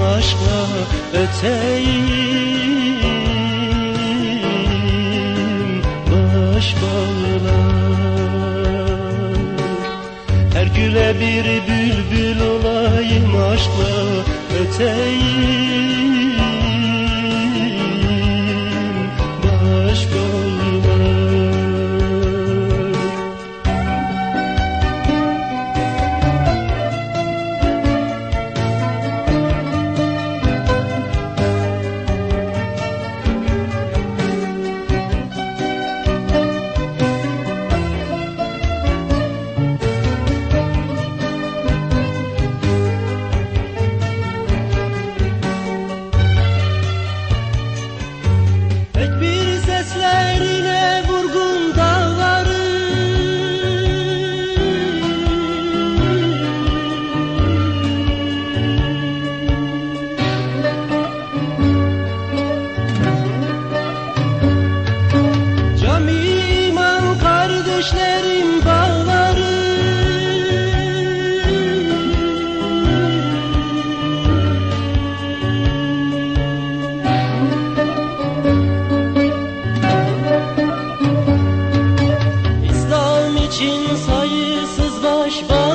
aşkla öteyim. Baş bağlar Her güle bir bülbül olayım aşkla öteyim. boş boş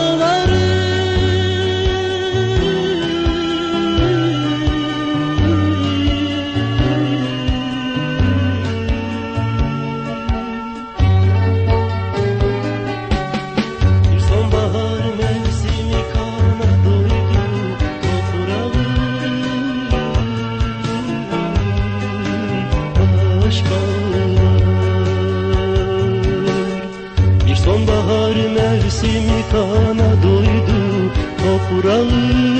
Mersim kana doydu toprağı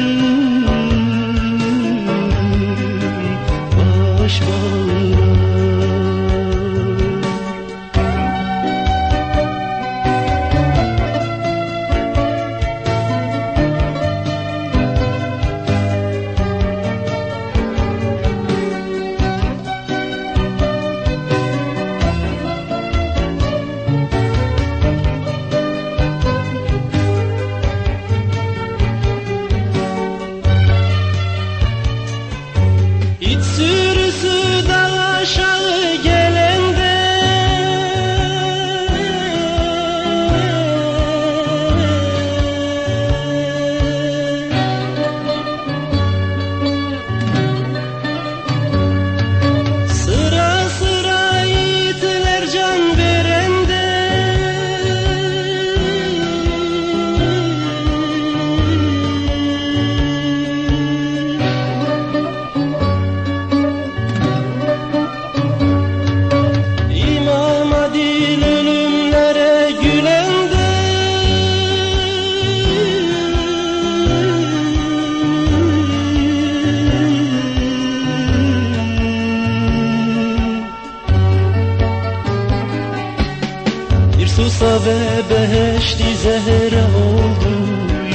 Susa ve beheşti zehre oldu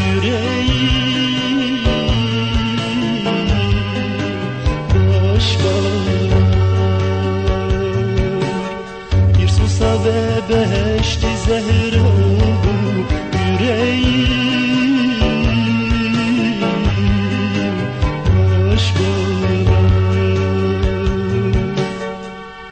yüreğim. Başka Bir susa ve beheşti zehre oldu yüreğim.